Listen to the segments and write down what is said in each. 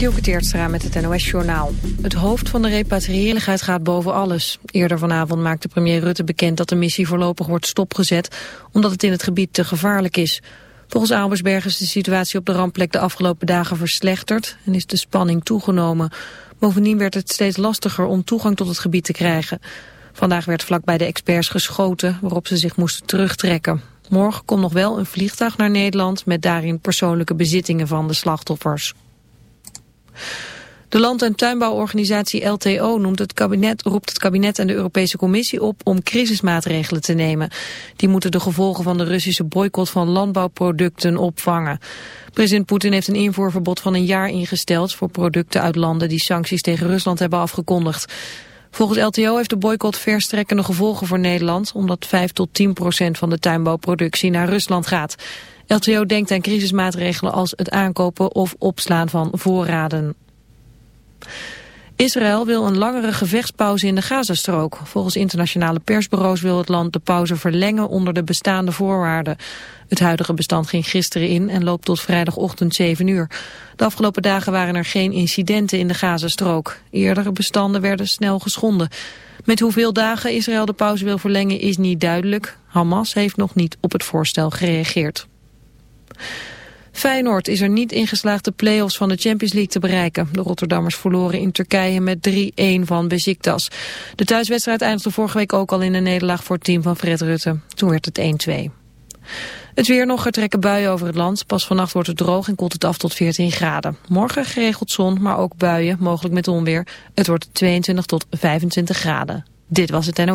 Dielke Teertstra met het NOS-journaal. Het hoofd van de repatriëringheid gaat boven alles. Eerder vanavond maakte premier Rutte bekend dat de missie voorlopig wordt stopgezet... omdat het in het gebied te gevaarlijk is. Volgens Albersberg is de situatie op de rampplek de afgelopen dagen verslechterd... en is de spanning toegenomen. Bovendien werd het steeds lastiger om toegang tot het gebied te krijgen. Vandaag werd vlakbij de experts geschoten waarop ze zich moesten terugtrekken. Morgen komt nog wel een vliegtuig naar Nederland... met daarin persoonlijke bezittingen van de slachtoffers. De land- en tuinbouworganisatie LTO noemt het kabinet, roept het kabinet en de Europese Commissie op om crisismaatregelen te nemen. Die moeten de gevolgen van de Russische boycott van landbouwproducten opvangen. President Poetin heeft een invoerverbod van een jaar ingesteld voor producten uit landen die sancties tegen Rusland hebben afgekondigd. Volgens LTO heeft de boycott verstrekkende gevolgen voor Nederland, omdat 5 tot 10 procent van de tuinbouwproductie naar Rusland gaat. LTO denkt aan crisismaatregelen als het aankopen of opslaan van voorraden. Israël wil een langere gevechtspauze in de Gazastrook. Volgens internationale persbureaus wil het land de pauze verlengen onder de bestaande voorwaarden. Het huidige bestand ging gisteren in en loopt tot vrijdagochtend 7 uur. De afgelopen dagen waren er geen incidenten in de Gazastrook. Eerdere bestanden werden snel geschonden. Met hoeveel dagen Israël de pauze wil verlengen is niet duidelijk. Hamas heeft nog niet op het voorstel gereageerd. Feyenoord is er niet in geslaagd de play-offs van de Champions League te bereiken. De Rotterdammers verloren in Turkije met 3-1 van Besiktas. De thuiswedstrijd eindigde vorige week ook al in een nederlaag voor het team van Fred Rutte. Toen werd het 1-2. Het weer nog, er trekken buien over het land. Pas vannacht wordt het droog en koelt het af tot 14 graden. Morgen geregeld zon, maar ook buien, mogelijk met onweer. Het wordt 22 tot 25 graden. Dit was het NO.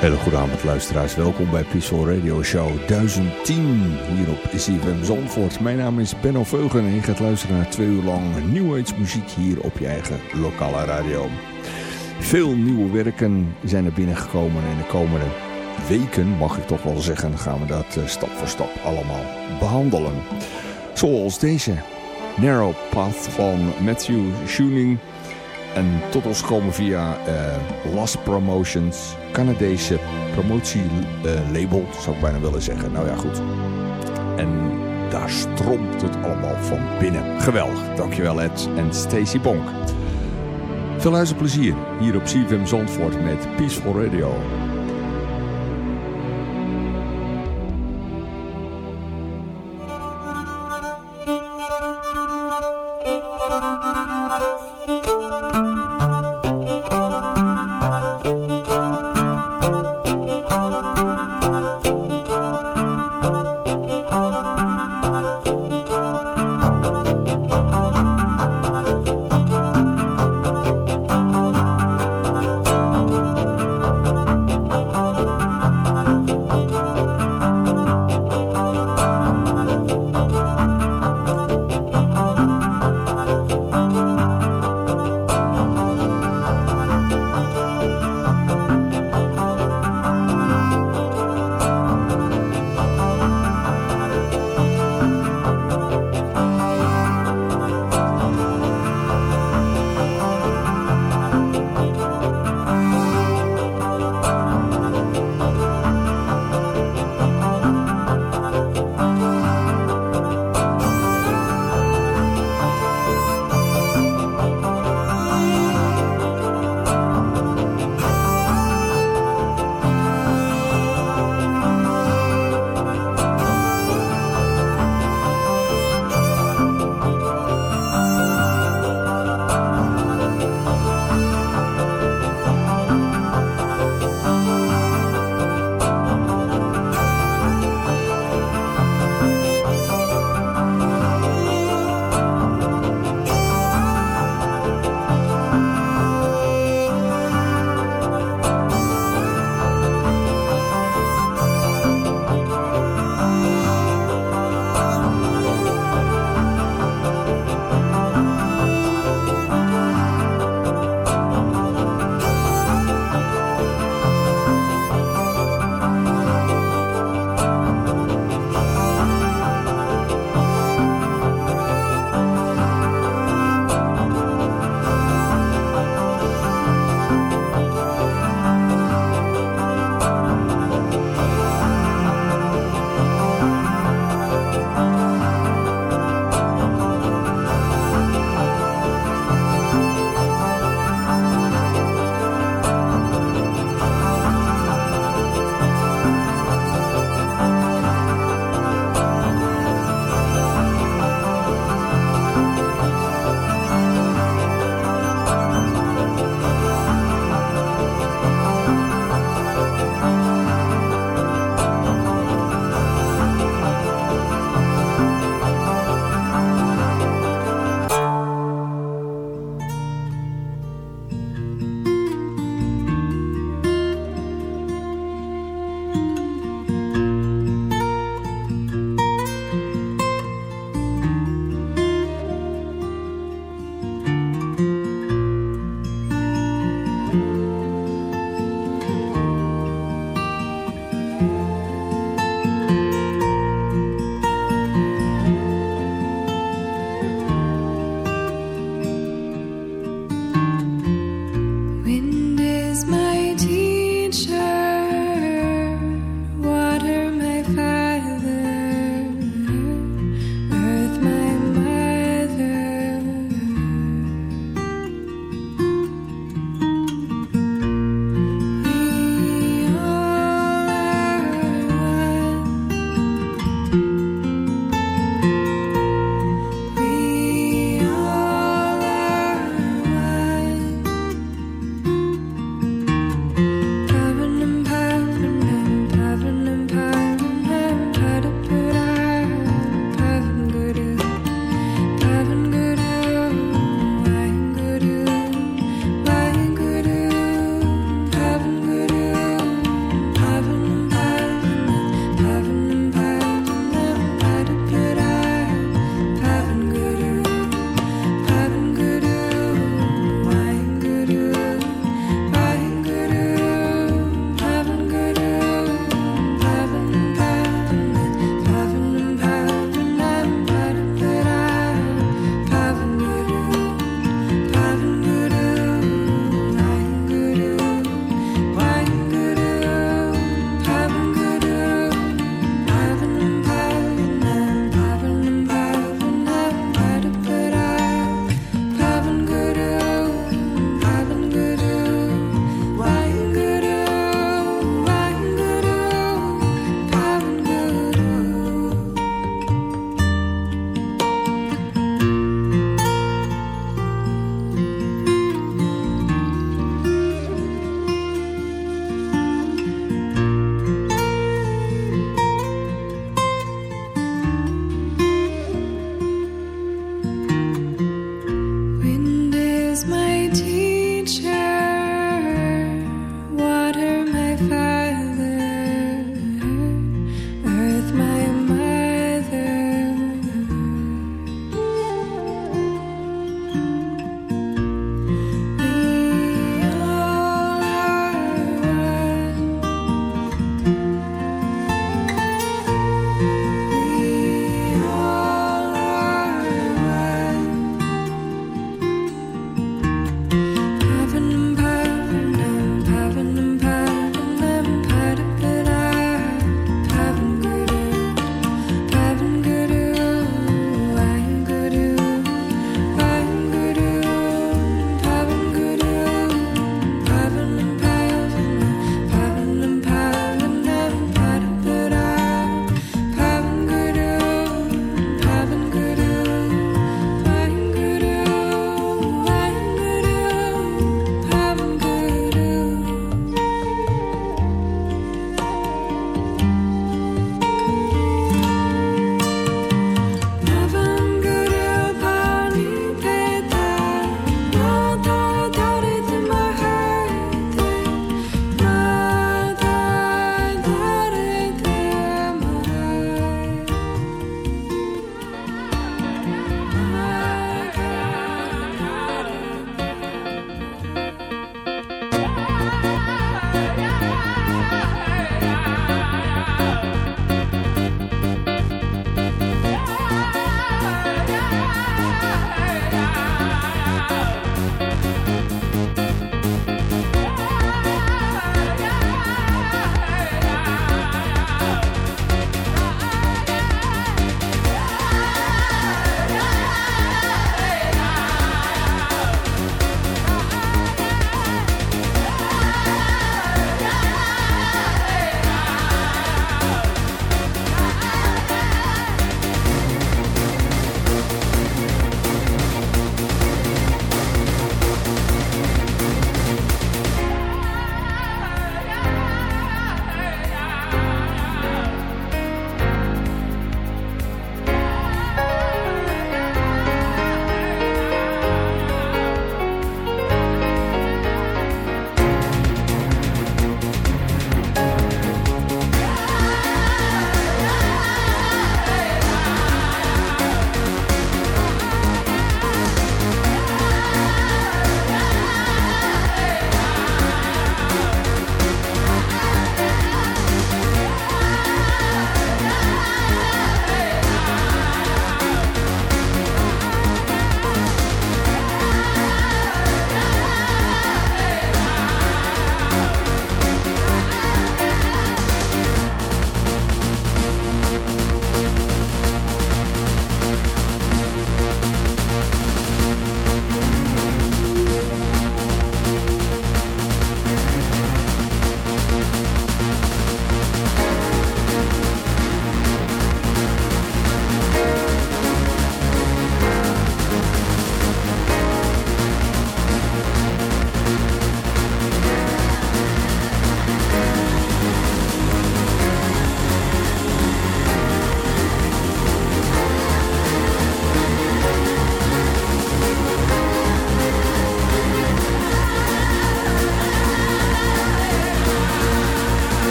Hele goede avond luisteraars, welkom bij Peaceful Radio Show 1010 hier op CFM Zandvoort. Mijn naam is Benno Veugen en je gaat luisteren naar twee uur lang New muziek hier op je eigen lokale radio. Veel nieuwe werken zijn er binnengekomen en de komende weken, mag ik toch wel zeggen, gaan we dat eh, stap voor stap allemaal behandelen. Zoals deze Narrow Path van Matthew Schoening en tot ons komen via uh, Last Promotions, Canadese promotielabel, uh, zou ik bijna willen zeggen. Nou ja, goed. En daar stroomt het allemaal van binnen. Geweldig. Dankjewel Ed en Stacy Bonk. Veel luisterplezier hier op CFM Zandvoort met Peaceful Radio.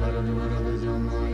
Kara duvara da camlar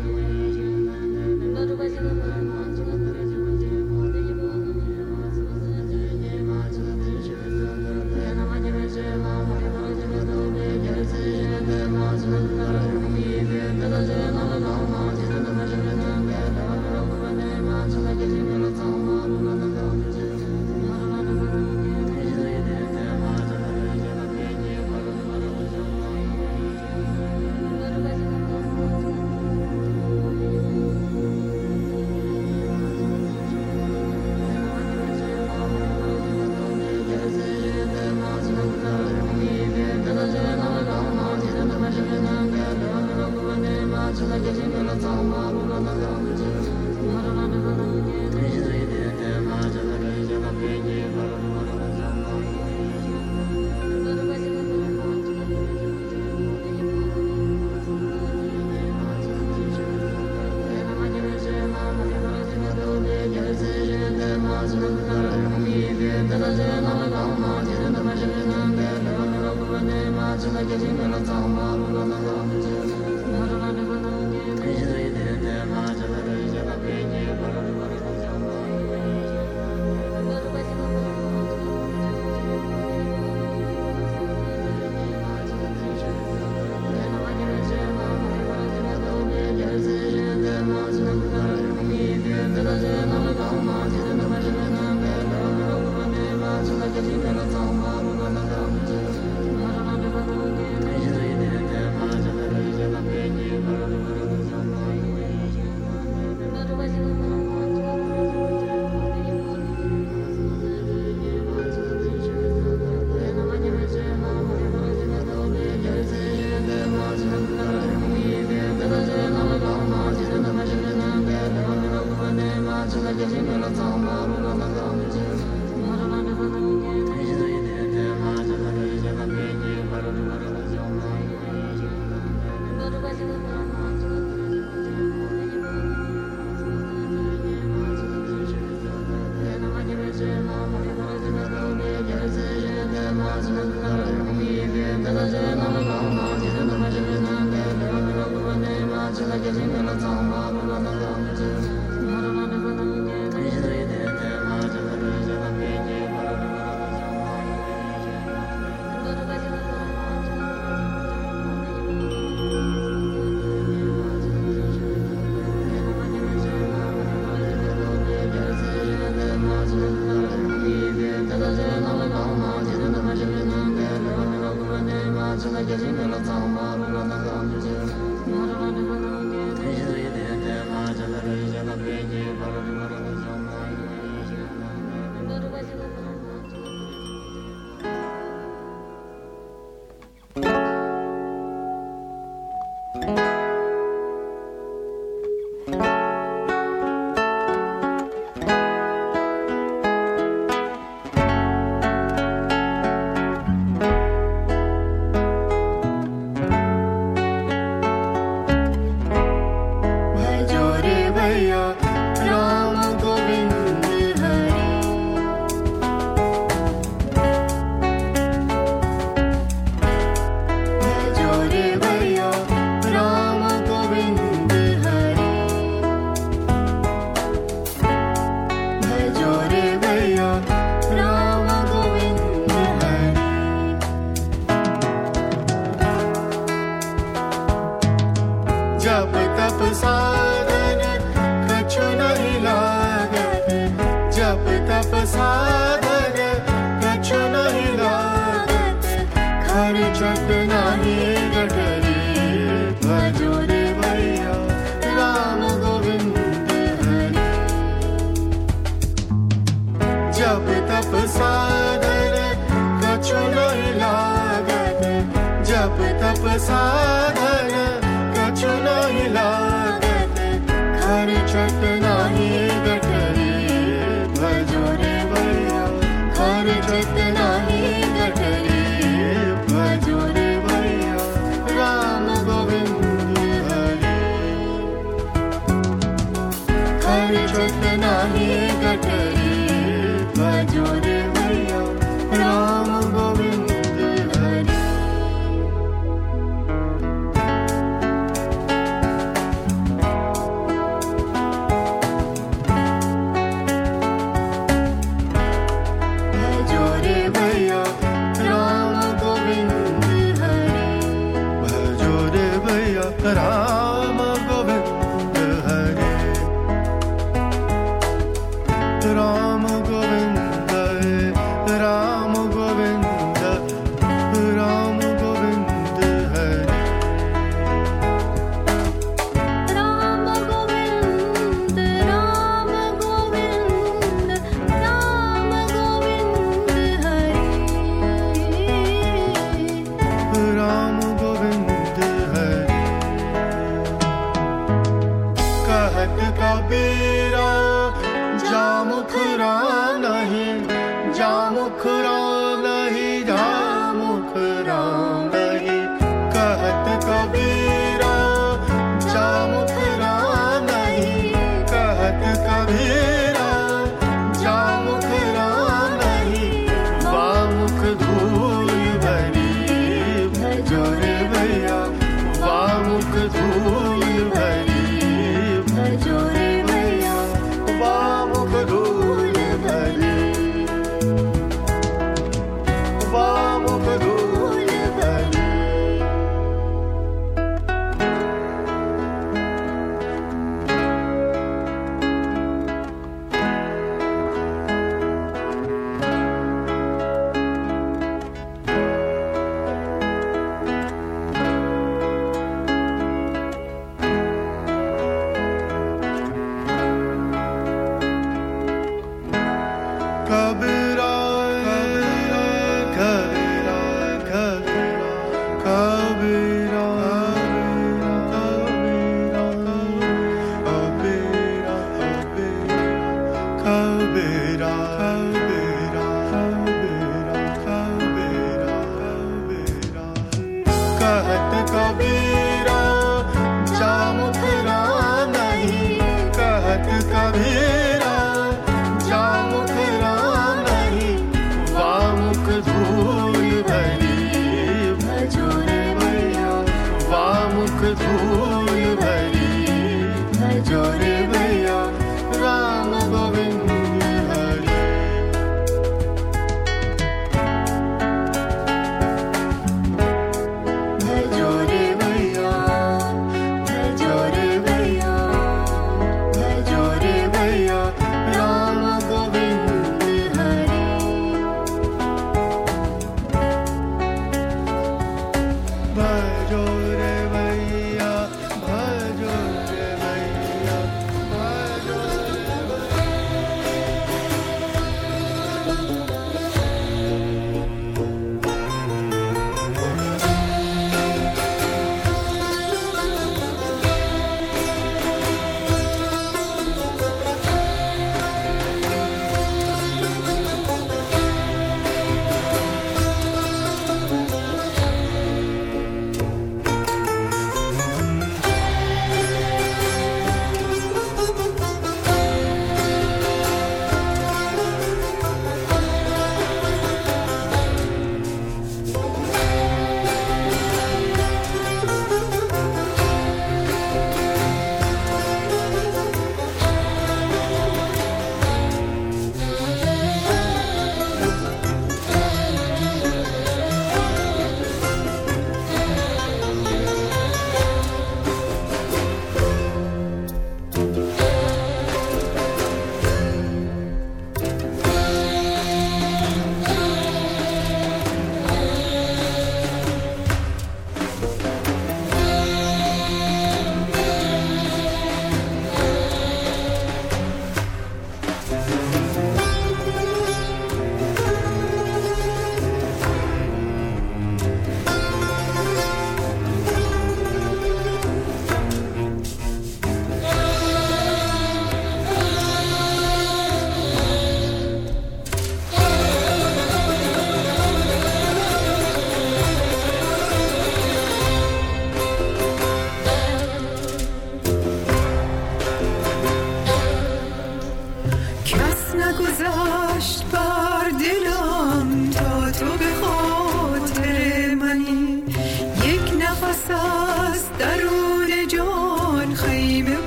न जा